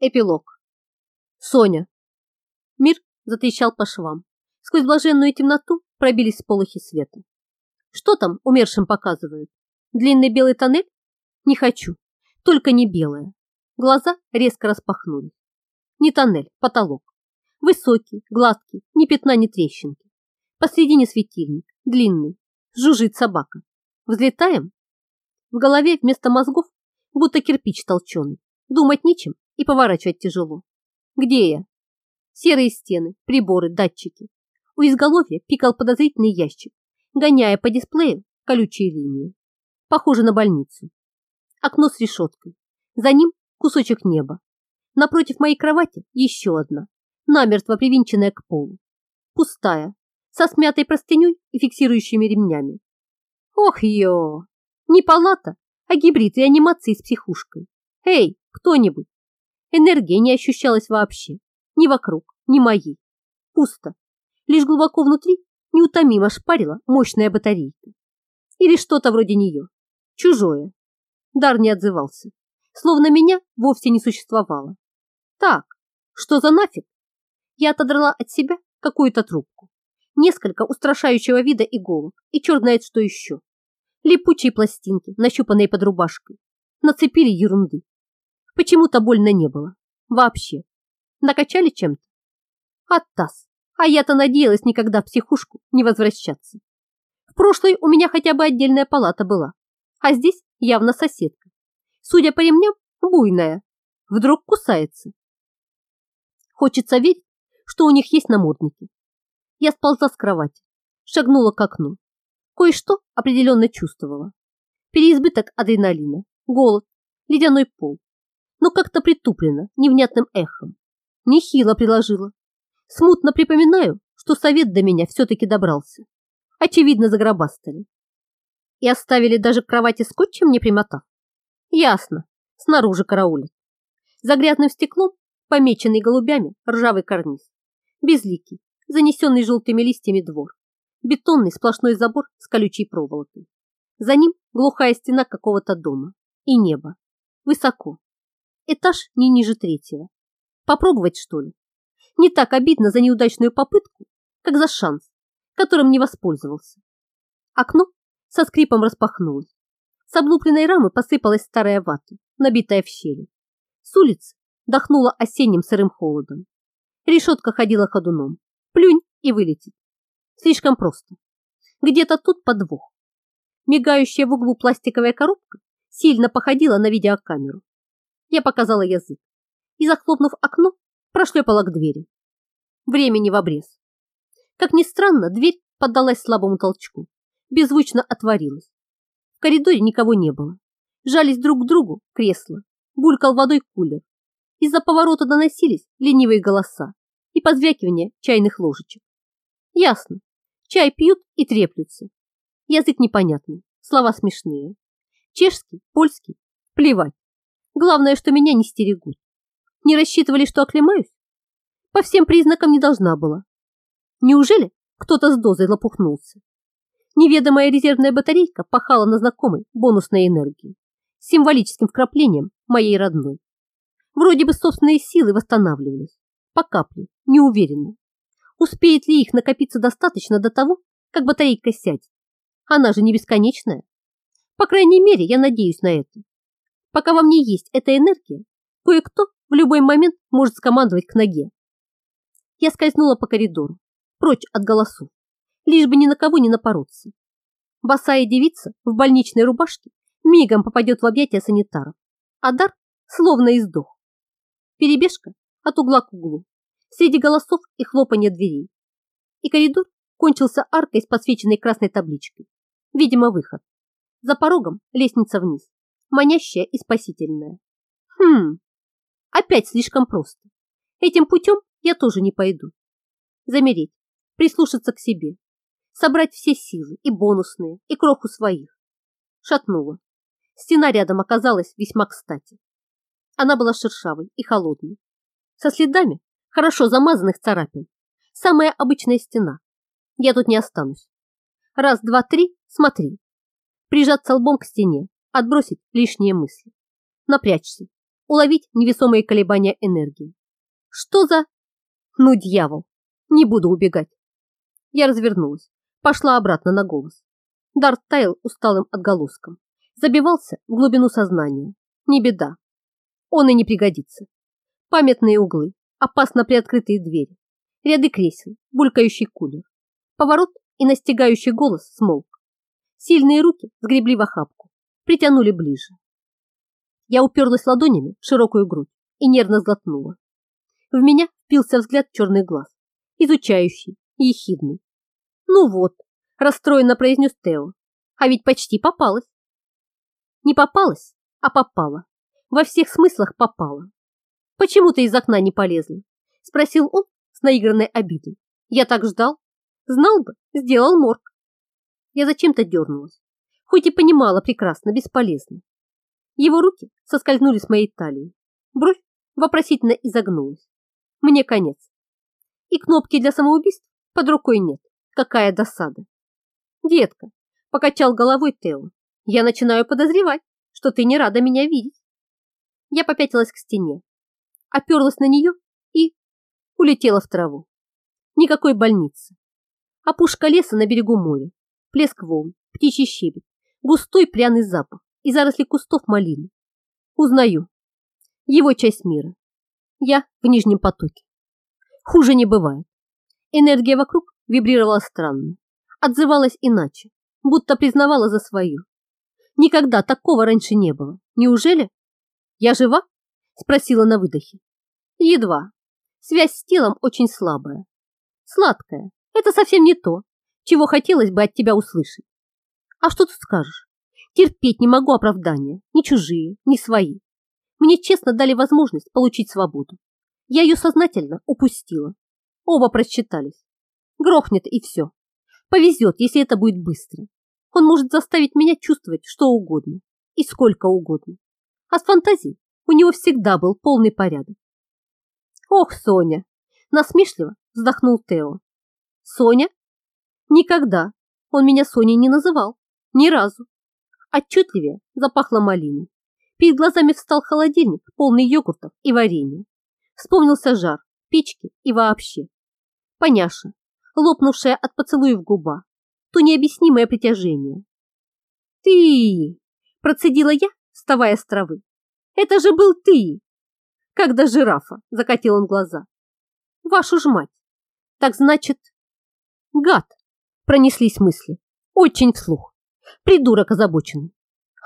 Эпилог. Соня. Мир затрещал по швам. Сквозь блаженную темноту пробились сполохи света. Что там умершим показывают? Длинный белый тоннель? Не хочу. Только не белое. Глаза резко распахнулись. Не тоннель, потолок. Высокий, гладкий, ни пятна, ни трещинки. Посредине светильник, длинный. Жужжит собака. Взлетаем? В голове вместо мозгов будто кирпич толченый. Думать нечем и поворачивать тяжело. Где я? Серые стены, приборы, датчики. У изголовья пикал подозрительный ящик, гоняя по дисплею колючие линии. Похоже на больницу. Окно с решеткой. За ним кусочек неба. Напротив моей кровати еще одна, намертво привинченная к полу. Пустая, со смятой простыней и фиксирующими ремнями. Ох, ё! Не палата, а гибрид и анимации с психушкой. Эй, кто-нибудь, Энергия не ощущалась вообще. Ни вокруг, ни моей. Пусто. Лишь глубоко внутри неутомимо шпарила мощная батарейка. Или что-то вроде нее. Чужое. Дар не отзывался. Словно меня вовсе не существовало. Так, что за нафиг? Я отодрала от себя какую-то трубку. Несколько устрашающего вида иголок и черт знает что еще. Липучие пластинки, нащупанные под рубашкой. Нацепили ерунды. Почему-то больно не было. Вообще. Накачали чем-то? Оттас. А я-то надеялась никогда в психушку не возвращаться. В прошлой у меня хотя бы отдельная палата была. А здесь явно соседка. Судя по ремням, буйная. Вдруг кусается. Хочется верить, что у них есть намордники. Я сползла с кровати, шагнула к окну. Кое-что определенно чувствовала. Переизбыток адреналина, голод, ледяной пол, но как-то притуплено невнятным эхом. Нехило приложила. Смутно припоминаю, что совет до меня все-таки добрался. Очевидно, загробастали. И оставили даже к кровати скотчем не примотав. Ясно, снаружи караулят. За грязным стеклом, помеченный голубями, ржавый карниз. Безликий, занесенный желтыми листьями двор. Бетонный сплошной забор с колючей проволокой. За ним глухая стена какого-то дома. И небо. Высоко, Этаж не ниже третьего. Попробовать, что ли? Не так обидно за неудачную попытку, как за шанс, которым не воспользовался. Окно со скрипом распахнулось. С облупленной рамы посыпалась старая вата, набитая в щели. С улицы дохнуло осенним сырым холодом. Решетка ходила ходуном. Плюнь и вылетит. Слишком просто. Где-то тут подвох. Мигающая в углу пластиковая коробка сильно походила на видеокамеру. Я показала язык и, захлопнув окно, прошлепала к двери. Времени в обрез. Как ни странно, дверь поддалась слабому толчку, беззвучно отворилась. В коридоре никого не было. Жались друг к другу кресла, булькал водой кулер. Из-за поворота доносились ленивые голоса и позвякивание чайных ложечек. Ясно. Чай пьют и треплются. Язык непонятный, слова смешные. Чешский, польский, плевать. Главное, что меня не стерегут. Не рассчитывали, что оклемаюсь? По всем признакам не должна была. Неужели кто-то с дозой лопухнулся? Неведомая резервная батарейка пахала на знакомой бонусной энергии, символическим вкраплением моей родной. Вроде бы собственные силы восстанавливались. По капле, неуверенно. Успеет ли их накопиться достаточно до того, как батарейка сядет? Она же не бесконечная. По крайней мере, я надеюсь на это. Пока во мне есть эта энергия, кое-кто в любой момент может скомандовать к ноге. Я скользнула по коридору, прочь от голосов, лишь бы ни на кого не напороться. Босая девица в больничной рубашке мигом попадет в объятия санитаров, а дар словно издох. Перебежка от угла к углу, среди голосов и хлопанья дверей. И коридор кончился аркой с подсвеченной красной табличкой. Видимо, выход. За порогом лестница вниз манящая и спасительная. Хм, опять слишком просто. Этим путем я тоже не пойду. Замереть, прислушаться к себе, собрать все силы, и бонусные, и кроху своих. Шатнула. Стена рядом оказалась весьма кстати. Она была шершавой и холодной, со следами хорошо замазанных царапин. Самая обычная стена. Я тут не останусь. Раз, два, три, смотри. Прижаться лбом к стене, отбросить лишние мысли, напрячься, уловить невесомые колебания энергии. Что за... Ну, дьявол! Не буду убегать. Я развернулась, пошла обратно на голос. Дарт таял усталым отголоском. Забивался в глубину сознания. Не беда. Он и не пригодится. Памятные углы, опасно приоткрытые двери, ряды кресел, булькающий кулер. Поворот и настигающий голос смолк. Сильные руки сгребли в охапку, притянули ближе. Я уперлась ладонями в широкую грудь и нервно сглотнула. В меня впился взгляд черный глаз, изучающий, ехидный. Ну вот, расстроенно произнес Тео, а ведь почти попалась. Не попалась, а попала. Во всех смыслах попала. Почему ты из окна не полезла? Спросил он с наигранной обидой. Я так ждал. Знал бы, сделал морг. Я зачем-то дернулась, хоть и понимала прекрасно, бесполезно. Его руки соскользнули с моей талии. Бровь вопросительно изогнулась. Мне конец. И кнопки для самоубийств под рукой нет. Какая досада. Детка, покачал головой Тео. Я начинаю подозревать, что ты не рада меня видеть. Я попятилась к стене, оперлась на нее и улетела в траву. Никакой больницы. Опушка леса на берегу моря, плеск волн, птичий щебет, густой пряный запах и заросли кустов малины. Узнаю. Его часть мира. Я в нижнем потоке. Хуже не бывает. Энергия вокруг вибрировала странно, отзывалась иначе, будто признавала за свою. Никогда такого раньше не было. Неужели? Я жива? Спросила на выдохе. Едва. Связь с телом очень слабая. Сладкая. Это совсем не то, чего хотелось бы от тебя услышать. А что ты скажешь? Терпеть не могу оправдания, ни чужие, ни свои. Мне честно дали возможность получить свободу. Я ее сознательно упустила. Оба просчитались. Грохнет и все. Повезет, если это будет быстро. Он может заставить меня чувствовать что угодно и сколько угодно. А с фантазией у него всегда был полный порядок. Ох, Соня! Насмешливо вздохнул Тео. Соня? Никогда он меня Соней не называл. Ни разу. Отчетливее запахло малиной. Перед глазами встал холодильник, полный йогуртов и варенья. Вспомнился жар, печки и вообще. Поняша, лопнувшая от поцелуев губа, то необъяснимое притяжение. «Ты!» – процедила я, вставая с травы. «Это же был ты!» Когда жирафа, закатил он глаза. «Вашу ж мать! Так значит...» «Гад!» – пронеслись мысли. Очень вслух. Придурок озабоченный.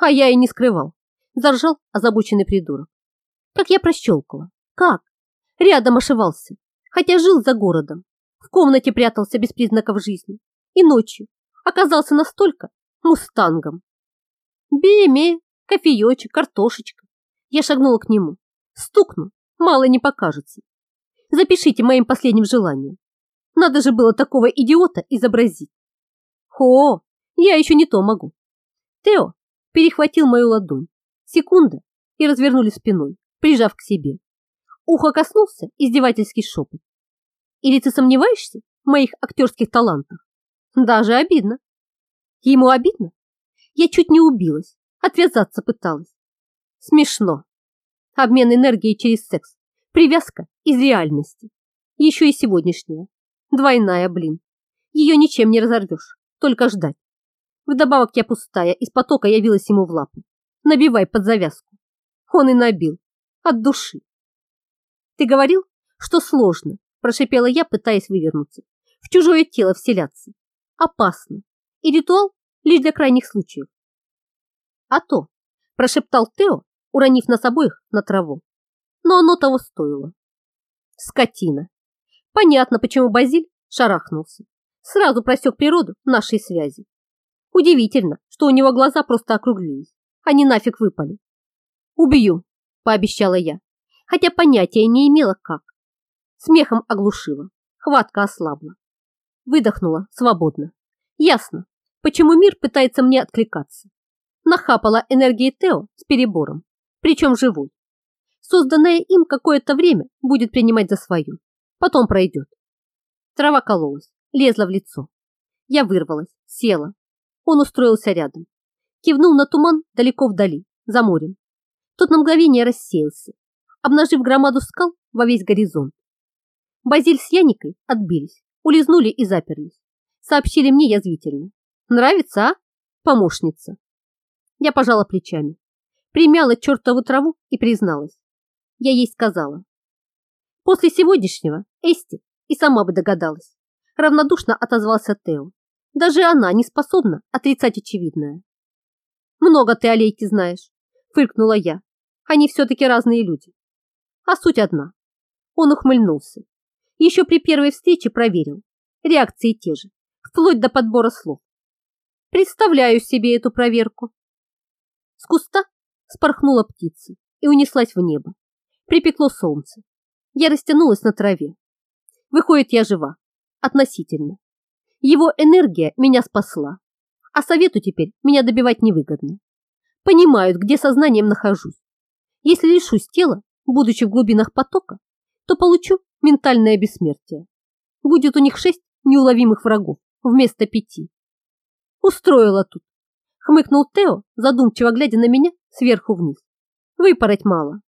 А я и не скрывал. Заржал озабоченный придурок. Как я прощелкала. Как? Рядом ошивался. Хотя жил за городом. В комнате прятался без признаков жизни. И ночью оказался настолько мустангом. Беме, кофеечек, картошечка. Я шагнула к нему. Стукну, мало не покажется. Запишите моим последним желанием. Надо же было такого идиота изобразить. Хо, я еще не то могу. Тео перехватил мою ладонь. Секунда и развернули спиной, прижав к себе. Ухо коснулся издевательский шепот. Или ты сомневаешься в моих актерских талантах? Даже обидно. Ему обидно? Я чуть не убилась, отвязаться пыталась. Смешно. Обмен энергией через секс. Привязка из реальности. Еще и сегодняшняя. Двойная, блин. Ее ничем не разорвешь, только ждать. Вдобавок я пустая, из потока явилась ему в лапы. Набивай под завязку. Он и набил. От души. Ты говорил, что сложно, прошипела я, пытаясь вывернуться. В чужое тело вселяться. Опасно. И ритуал лишь для крайних случаев. А то, прошептал Тео, уронив нас обоих на траву. Но оно того стоило. Скотина. Понятно, почему Базиль шарахнулся. Сразу просек природу нашей связи. Удивительно, что у него глаза просто округлились. Они нафиг выпали. Убью, пообещала я, хотя понятия не имела как. Смехом оглушила, хватка ослабла. Выдохнула свободно. Ясно, почему мир пытается мне откликаться. Нахапала энергии Тео с перебором, причем живой. Созданное им какое-то время будет принимать за свою. Потом пройдет. Трава кололась, лезла в лицо. Я вырвалась, села. Он устроился рядом. Кивнул на туман далеко вдали, за морем. Тот на мгновение рассеялся, обнажив громаду скал во весь горизонт. Базиль с Яникой отбились, улизнули и заперлись. Сообщили мне язвительно. Нравится, а? Помощница. Я пожала плечами, примяла чертову траву и призналась. Я ей сказала. После сегодняшнего Эсти и сама бы догадалась. Равнодушно отозвался Тео. Даже она не способна отрицать очевидное. Много ты о Лейке знаешь, фыркнула я. Они все-таки разные люди. А суть одна. Он ухмыльнулся. Еще при первой встрече проверил. Реакции те же, вплоть до подбора слов. Представляю себе эту проверку. С куста спорхнула птица и унеслась в небо. Припекло солнце. Я растянулась на траве. Выходит, я жива. Относительно. Его энергия меня спасла. А совету теперь меня добивать невыгодно. Понимают, где сознанием нахожусь. Если лишусь тела, будучи в глубинах потока, то получу ментальное бессмертие. Будет у них шесть неуловимых врагов вместо пяти. Устроила тут. Хмыкнул Тео, задумчиво глядя на меня сверху вниз. Выпороть мало.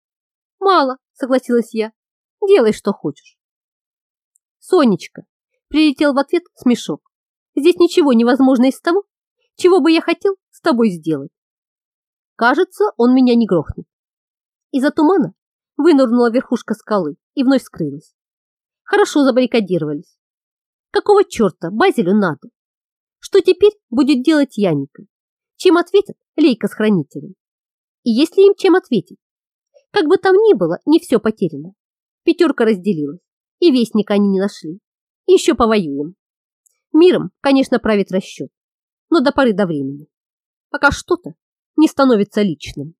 Мало, согласилась я. Делай, что хочешь. Сонечка, прилетел в ответ смешок. Здесь ничего невозможно из того, чего бы я хотел с тобой сделать. Кажется, он меня не грохнет. Из-за тумана вынырнула верхушка скалы и вновь скрылась. Хорошо забаррикадировались. Какого черта Базилю надо? Что теперь будет делать Яника? Чем ответит Лейка с хранителем? И если им чем ответить? Как бы там ни было, не все потеряно. Пятерка разделилась, и вестника они не нашли. Еще повоюем. Миром, конечно, правит расчет, но до поры до времени. Пока что-то не становится личным.